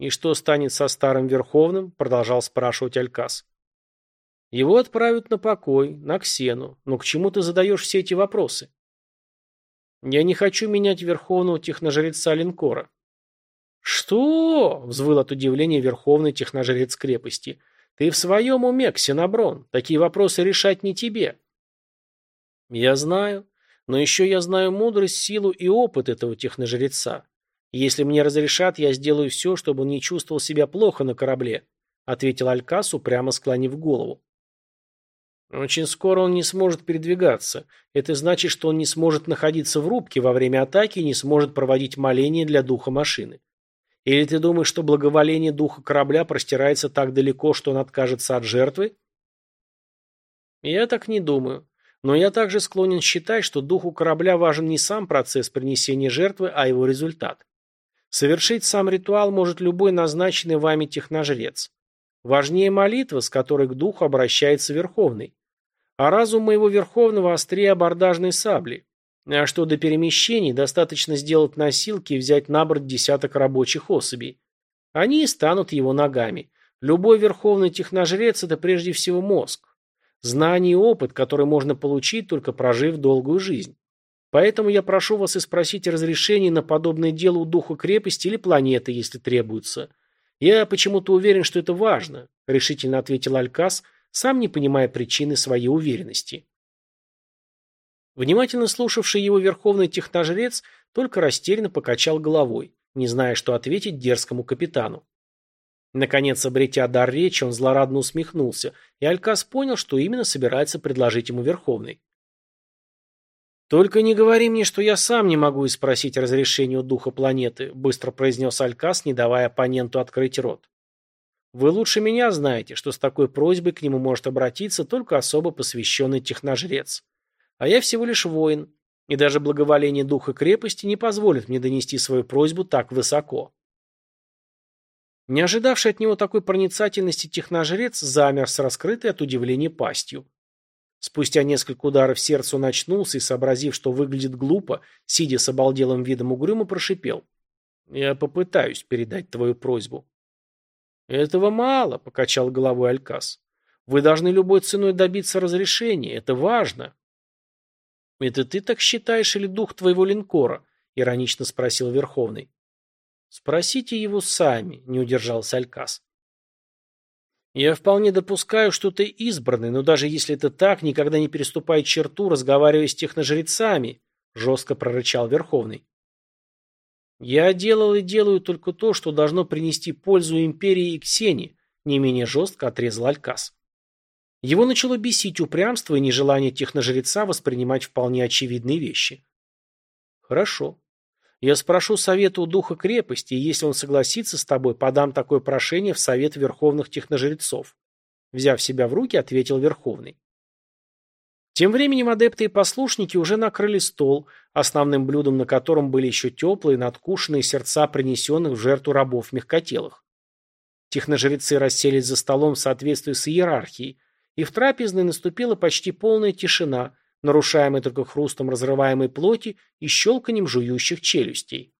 «И что станет со старым Верховным?» – продолжал спрашивать Алькас. «Его отправят на покой, на Ксену. Но к чему ты задаешь все эти вопросы?» «Я не хочу менять Верховного техножреца Линкора». «Что?» – взвыл от удивления Верховный техножрец крепости. «Ты в своем уме, Ксеноброн. Такие вопросы решать не тебе». «Я знаю. Но еще я знаю мудрость, силу и опыт этого техножреца. «Если мне разрешат, я сделаю все, чтобы он не чувствовал себя плохо на корабле», ответил Алькасу, прямо склонив голову. «Очень скоро он не сможет передвигаться. Это значит, что он не сможет находиться в рубке во время атаки и не сможет проводить моления для духа машины. Или ты думаешь, что благоволение духа корабля простирается так далеко, что он откажется от жертвы?» «Я так не думаю. Но я также склонен считать, что духу корабля важен не сам процесс принесения жертвы, а его результат. Совершить сам ритуал может любой назначенный вами техножрец. Важнее молитва, с которой к духу обращается Верховный. А разум моего Верховного острее абордажной сабли. А что до перемещений, достаточно сделать носилки и взять на борт десяток рабочих особей. Они и станут его ногами. Любой Верховный техножрец – это прежде всего мозг. Знание и опыт, который можно получить, только прожив долгую жизнь. Поэтому я прошу вас и спросить разрешение на подобное дело у духа крепости или планеты, если требуется. Я почему-то уверен, что это важно, решительно ответил Алькас, сам не понимая причины своей уверенности. Внимательно слушавший его верховный техножрец только растерянно покачал головой, не зная, что ответить дерзкому капитану. Наконец, обретя дар речи, он злорадно усмехнулся, и Алькас понял, что именно собирается предложить ему Верховный. «Только не говори мне, что я сам не могу спросить разрешение у духа планеты», быстро произнес Алькас, не давая оппоненту открыть рот. «Вы лучше меня знаете, что с такой просьбой к нему может обратиться только особо посвященный техножрец. А я всего лишь воин, и даже благоволение духа крепости не позволит мне донести свою просьбу так высоко». Не ожидавший от него такой проницательности техножрец замер с раскрытой от удивления пастью. Спустя несколько ударов сердца он очнулся и, сообразив, что выглядит глупо, сидя с обалделым видом угрюмо, прошипел. «Я попытаюсь передать твою просьбу». «Этого мало», — покачал головой Алькас. «Вы должны любой ценой добиться разрешения. Это важно». «Это ты так считаешь или дух твоего линкора?» — иронично спросил Верховный. «Спросите его сами», — не удержался Алькас. Я вполне допускаю, что ты избранный, но даже если это так, никогда не переступай черту, разговаривая с техножрецами, жестко прорычал Верховный. Я делал и делаю только то, что должно принести пользу империи и Ксении, не менее жестко отрезал Алькас. Его начало бесить упрямство и нежелание техножреца воспринимать вполне очевидные вещи. Хорошо. Я спрошу совета у духа крепости, и если он согласится с тобой, подам такое прошение в совет верховных техножрецов. Взяв себя в руки, ответил Верховный. Тем временем адепты и послушники уже накрыли стол, основным блюдом на котором были еще теплые, надкушенные сердца принесенных в жертву рабов мягкотелых. Техножрецы расселись за столом в соответствии с иерархией, и в трапезной наступила почти полная тишина, нарушаемый только хрустом разрываемой плоти и щелканием жующих челюстей.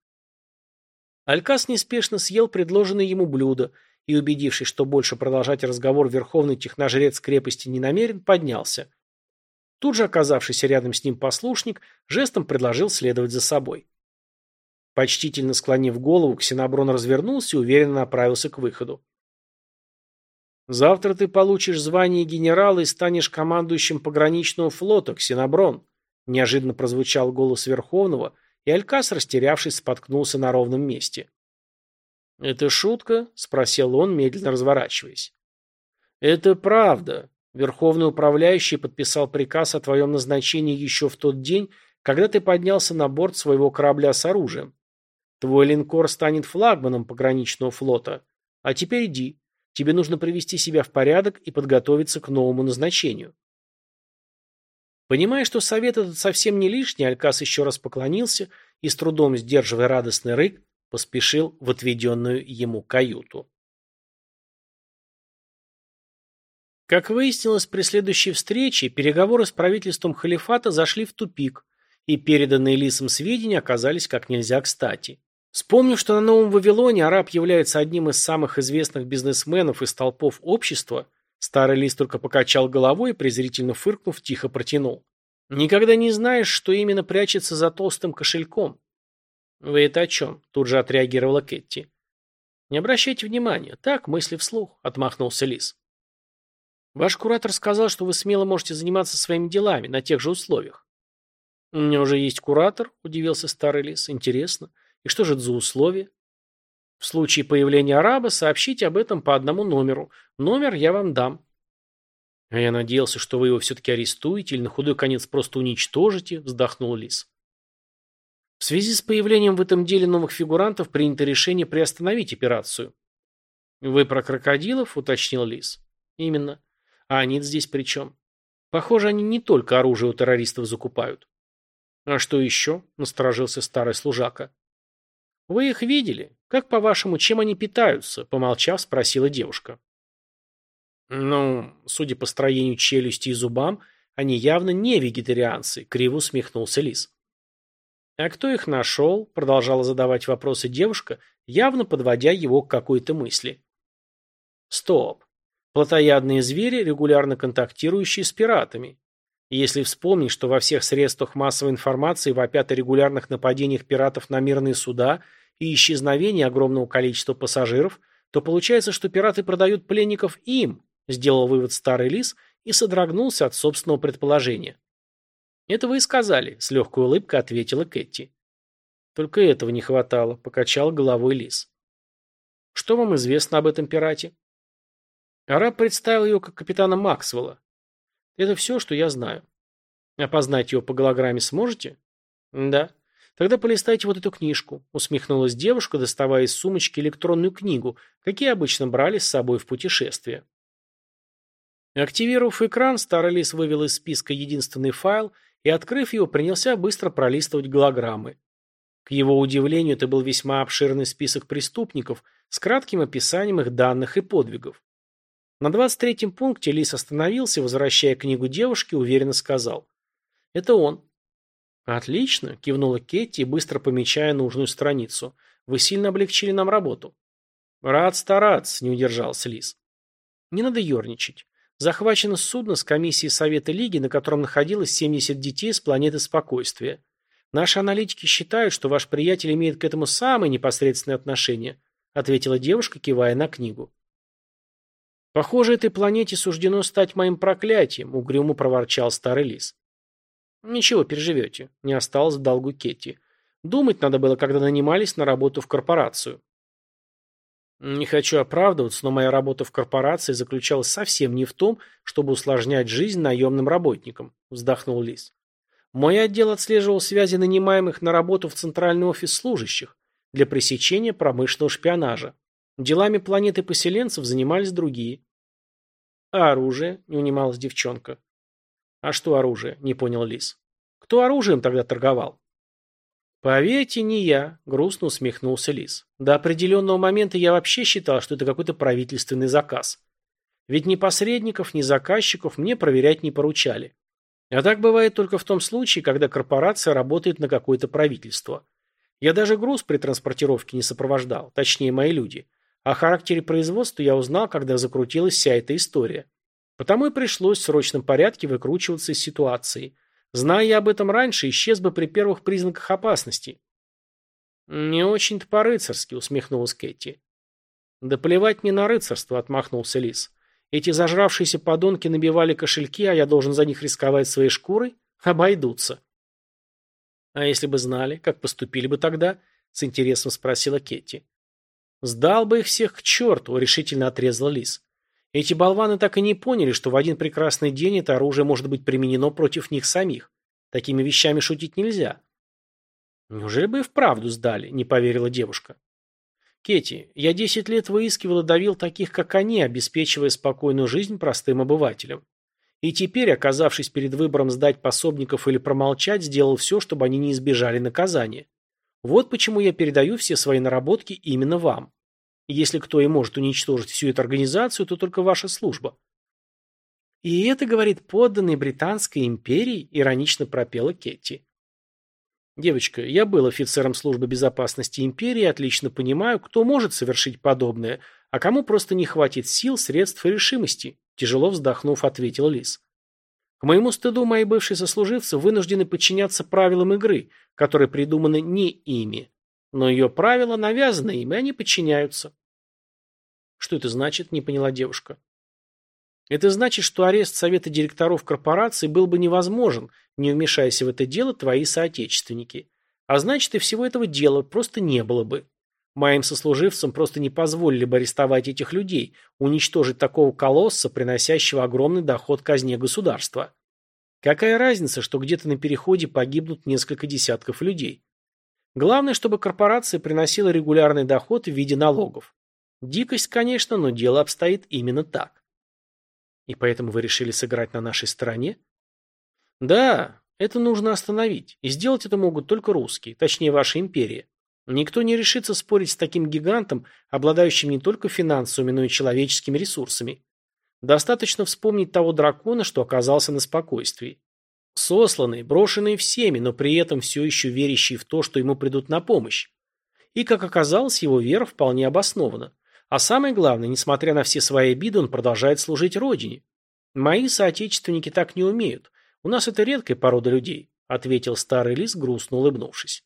Алькас неспешно съел предложенное ему блюдо и, убедившись, что больше продолжать разговор верховный техножрец крепости не намерен, поднялся. Тут же оказавшийся рядом с ним послушник жестом предложил следовать за собой. Почтительно склонив голову, Ксеноброн развернулся и уверенно направился к выходу. Завтра ты получишь звание генерала и станешь командующим пограничного флота, Ксеноброн. Неожиданно прозвучал голос Верховного, и Алькас, растерявшись, споткнулся на ровном месте. «Это шутка?» – спросил он, медленно разворачиваясь. «Это правда. Верховный управляющий подписал приказ о твоем назначении еще в тот день, когда ты поднялся на борт своего корабля с оружием. Твой линкор станет флагманом пограничного флота. А теперь иди. Тебе нужно привести себя в порядок и подготовиться к новому назначению. Понимая, что совет этот совсем не лишний, Алькас еще раз поклонился и, с трудом сдерживая радостный рык, поспешил в отведенную ему каюту. Как выяснилось при следующей встрече, переговоры с правительством халифата зашли в тупик, и переданные Лисом сведения оказались как нельзя кстати. Вспомнив, что на Новом Вавилоне араб является одним из самых известных бизнесменов и столпов общества, старый Лис только покачал головой и, презрительно фыркнув, тихо протянул. «Никогда не знаешь, что именно прячется за толстым кошельком». «Вы это о чем?» – тут же отреагировала Кетти. «Не обращайте внимания. Так, мысли вслух», – отмахнулся Лис. Ваш куратор сказал, что вы смело можете заниматься своими делами на тех же условиях. У меня уже есть куратор, удивился старый лис. Интересно. И что же это за условия? В случае появления араба сообщите об этом по одному номеру. Номер я вам дам. А я надеялся, что вы его все-таки арестуете или на худой конец просто уничтожите, вздохнул лис. В связи с появлением в этом деле новых фигурантов принято решение приостановить операцию. Вы про крокодилов, уточнил лис. Именно. А они здесь при чем? Похоже, они не только оружие у террористов закупают. А что еще? Насторожился старый служака. Вы их видели? Как, по-вашему, чем они питаются? Помолчав, спросила девушка. Ну, судя по строению челюсти и зубам, они явно не вегетарианцы, криво усмехнулся лис. А кто их нашел? Продолжала задавать вопросы девушка, явно подводя его к какой-то мысли. Стоп. Плотоядные звери, регулярно контактирующие с пиратами. если вспомнить, что во всех средствах массовой информации вопят о регулярных нападениях пиратов на мирные суда и исчезновении огромного количества пассажиров, то получается, что пираты продают пленников им, сделал вывод старый лис и содрогнулся от собственного предположения. «Это вы и сказали», — с легкой улыбкой ответила Кэти. «Только этого не хватало», — покачал головой лис. «Что вам известно об этом пирате?» Араб представил ее как капитана Максвелла. Это все, что я знаю. Опознать его по голограмме сможете? Да. Тогда полистайте вот эту книжку, усмехнулась девушка, доставая из сумочки электронную книгу, какие обычно брали с собой в путешествие. Активировав экран, старый лис вывел из списка единственный файл и, открыв его, принялся быстро пролистывать голограммы. К его удивлению, это был весьма обширный список преступников с кратким описанием их данных и подвигов. На двадцать третьем пункте Лис остановился, возвращая книгу девушке, уверенно сказал. «Это он». «Отлично», – кивнула Кетти, быстро помечая нужную страницу. «Вы сильно облегчили нам работу». «Рад стараться», – не удержался Лис. «Не надо ерничать. Захвачено судно с комиссией Совета Лиги, на котором находилось 70 детей с планеты Спокойствия. Наши аналитики считают, что ваш приятель имеет к этому самое непосредственное отношение», – ответила девушка, кивая на книгу. «Похоже, этой планете суждено стать моим проклятием», — угрюмо проворчал старый лис. «Ничего, переживете», — не осталось в долгу Кетти. «Думать надо было, когда нанимались на работу в корпорацию». «Не хочу оправдываться, но моя работа в корпорации заключалась совсем не в том, чтобы усложнять жизнь наемным работникам», — вздохнул Лис. «Мой отдел отслеживал связи нанимаемых на работу в центральный офис служащих для пресечения промышленного шпионажа. Делами планеты поселенцев занимались другие. А оружие? Не унималась девчонка. А что оружие? Не понял Лис. Кто оружием тогда торговал? Поверьте, не я, грустно усмехнулся Лис. До определенного момента я вообще считал, что это какой-то правительственный заказ. Ведь ни посредников, ни заказчиков мне проверять не поручали. А так бывает только в том случае, когда корпорация работает на какое-то правительство. Я даже груз при транспортировке не сопровождал, точнее мои люди. О характере производства я узнал, когда закрутилась вся эта история. Потому и пришлось в срочном порядке выкручиваться из ситуации. Зная я об этом раньше, исчез бы при первых признаках опасности. «Не очень-то по-рыцарски», — усмехнулась Кэти. «Да плевать мне на рыцарство», — отмахнулся Лис. «Эти зажравшиеся подонки набивали кошельки, а я должен за них рисковать своей шкурой? Обойдутся». «А если бы знали, как поступили бы тогда?» — с интересом спросила Кетти. «Сдал бы их всех к черту», — решительно отрезал Лис. «Эти болваны так и не поняли, что в один прекрасный день это оружие может быть применено против них самих. Такими вещами шутить нельзя. Неужели бы и вправду сдали, не поверила девушка. Кетти, я десять лет выискивал и давил таких, как они, обеспечивая спокойную жизнь простым обывателям. И теперь, оказавшись перед выбором сдать пособников или промолчать, сделал все, чтобы они не избежали наказания. Вот почему я передаю все свои наработки именно вам. Если кто и может уничтожить всю эту организацию, то только ваша служба. И это, говорит, подданный Британской империи, иронично пропела Кетти. Девочка, я был офицером службы безопасности империи и отлично понимаю, кто может совершить подобное, а кому просто не хватит сил, средств и решимости, тяжело вздохнув, ответил Лис. К моему стыду мои бывшие сослуживцы вынуждены подчиняться правилам игры, которые придуманы не ими. Но ее правила навязаны им, и они подчиняются. Что это значит, не поняла девушка. Это значит, что арест совета директоров корпорации был бы невозможен, не вмешаясь в это дело твои соотечественники. А значит, и всего этого дела просто не было бы. Моим сослуживцам просто не позволили бы арестовать этих людей, уничтожить такого колосса, приносящего огромный доход казне государства. Какая разница, что где-то на переходе погибнут несколько десятков людей? Главное, чтобы корпорация приносила регулярный доход в виде налогов. Дикость, конечно, но дело обстоит именно так. И поэтому вы решили сыграть на нашей стороне? Да, это нужно остановить. И сделать это могут только русские, точнее ваша империя. Никто не решится спорить с таким гигантом, обладающим не только финансовыми, но и человеческими ресурсами. Достаточно вспомнить того дракона, что оказался на спокойствии. Сосланный, брошенный всеми, но при этом все еще верящий в то, что ему придут на помощь. И, как оказалось, его вера вполне обоснована. А самое главное, несмотря на все свои обиды, он продолжает служить родине. Мои соотечественники так не умеют. У нас это редкая порода людей, ответил старый лис, грустно улыбнувшись.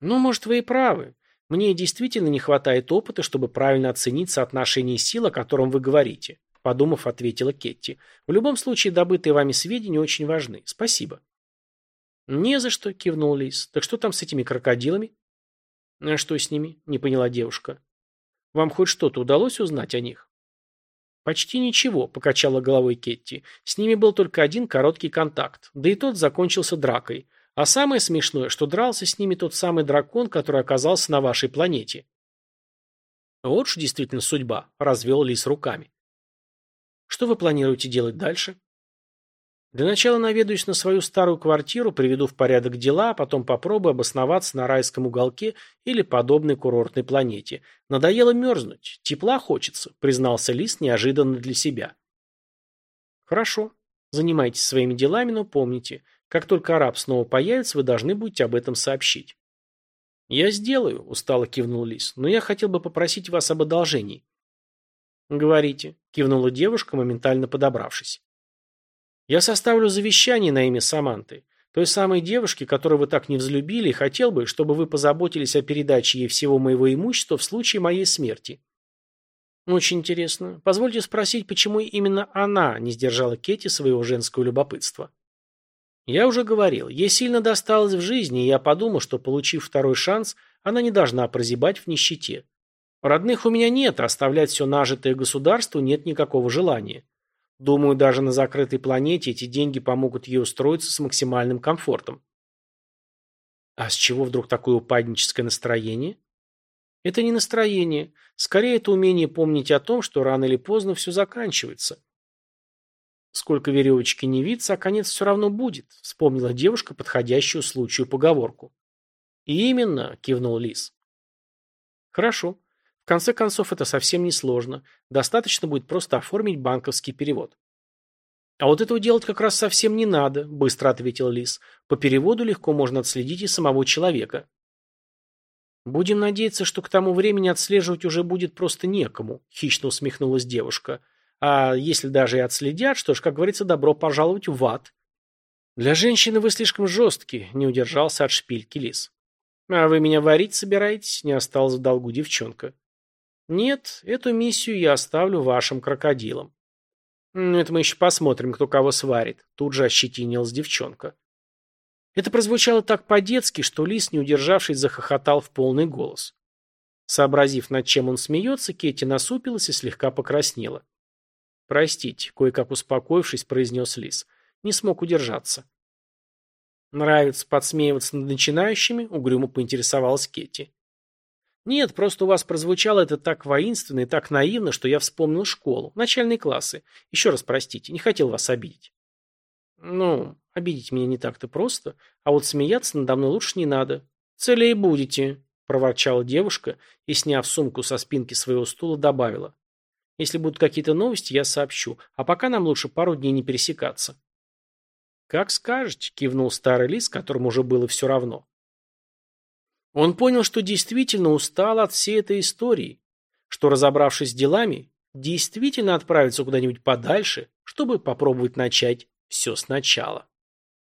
Ну, может, вы и правы. Мне действительно не хватает опыта, чтобы правильно оценить соотношение сил, о котором вы говорите, подумав, ответила Кетти. В любом случае, добытые вами сведения очень важны. Спасибо. Не за что, кивнул лис. Так что там с этими крокодилами? А что с ними? Не поняла девушка. Вам хоть что-то удалось узнать о них? Почти ничего, покачала головой Кетти. С ними был только один короткий контакт, да и тот закончился дракой. А самое смешное, что дрался с ними тот самый дракон, который оказался на вашей планете. Вот ж действительно судьба, развел Лис руками. Что вы планируете делать дальше? Для начала наведаюсь на свою старую квартиру, приведу в порядок дела, а потом попробую обосноваться на райском уголке или подобной курортной планете. Надоело мерзнуть, тепла хочется, признался Лис неожиданно для себя. Хорошо, занимайтесь своими делами, но помните, как только араб снова появится, вы должны будете об этом сообщить. Я сделаю, устало кивнул Лис, но я хотел бы попросить вас об одолжении. Говорите, кивнула девушка, моментально подобравшись. Я составлю завещание на имя Саманты, той самой девушки, которую вы так не взлюбили, и хотел бы, чтобы вы позаботились о передаче ей всего моего имущества в случае моей смерти. Очень интересно. Позвольте спросить, почему именно она не сдержала Кетти своего женского любопытства. Я уже говорил, ей сильно досталось в жизни, и я подумал, что, получив второй шанс, она не должна прозябать в нищете. Родных у меня нет, оставлять все нажитое государству нет никакого желания. Думаю, даже на закрытой планете эти деньги помогут ей устроиться с максимальным комфортом. А с чего вдруг такое упадническое настроение? Это не настроение. Скорее, это умение помнить о том, что рано или поздно все заканчивается. Сколько веревочки не виться, а конец все равно будет, вспомнила девушка подходящую случаю поговорку. И именно, кивнул Лис. Хорошо. Конце концов, это совсем не сложно. Достаточно будет просто оформить банковский перевод. «А вот этого делать как раз совсем не надо», – быстро ответил Лис. «По переводу легко можно отследить и самого человека». «Будем надеяться, что к тому времени отслеживать уже будет просто некому», – хищно усмехнулась девушка. «А если даже и отследят, что ж, как говорится, добро пожаловать в ад». «Для женщины вы слишком жесткий», – не удержался от шпильки Лис. «А вы меня варить собираетесь?» – не осталось в долгу девчонка. Нет, эту миссию я оставлю вашим крокодилам. Это мы еще посмотрим, кто кого сварит. Тут же ощетинилась девчонка. Это прозвучало так по-детски, что лис, не удержавшись, захохотал в полный голос. Сообразив, над чем он смеется, Кетти насупилась и слегка покраснела. «Простите», — кое-как успокоившись, произнес лис. «Не смог удержаться». Нравится подсмеиваться над начинающими? Угрюмо поинтересовалась Кетти. Нет, просто у вас прозвучало это так воинственно и так наивно, что я вспомнил школу, начальные классы. Еще раз простите, не хотел вас обидеть. Ну, обидеть меня не так-то просто, а вот смеяться надо мной лучше не надо. Целее будете, проворчала девушка и, сняв сумку со спинки своего стула, добавила. Если будут какие-то новости, я сообщу, а пока нам лучше пару дней не пересекаться. «Как скажете», — кивнул старый лис, которому уже было все равно. Он понял, что действительно устал от всей этой истории, что, разобравшись с делами, действительно отправится куда-нибудь подальше, чтобы попробовать начать все сначала.